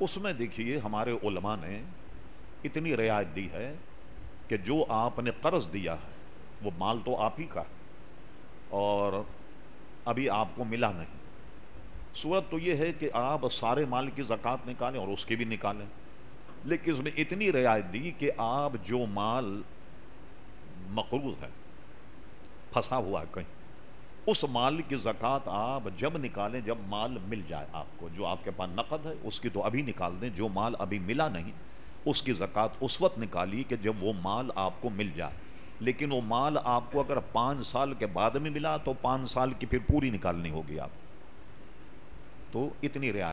اس میں دیکھیے ہمارے علماء نے اتنی رعایت دی ہے کہ جو آپ نے قرض دیا ہے، وہ مال تو آپ ہی کا ہے۔ اور ابھی آپ کو ملا نہیں۔ صورت تو یہ ہے کہ آپ سارے مال کی زکوٰۃ نکالیں اور اس کی بھی نکالیں۔ لیکن اس میں اتنی رعایت دی کہ آپ جو مال مقروض ہے، پھنسا ہوا ہے کہیں۔ اس مال کی زکوٰۃ آپ جب نکالیں، جب مال مل جائے آپ کو، جو آپ کے پاس نقد ہے، اس کی تو ابھی نکال دیں، جو مال ابھی ملا نہیں، اس کی زکوٰۃ اس وقت نکالی کہ جب وہ مال آپ کو مل جائے۔ لیکن وہ مال آپ کو اگر پانچ سال کے بعد میں ملا تو پانچ سال کی پھر پوری نکالنی ہوگی آپ تو اتنی رعایت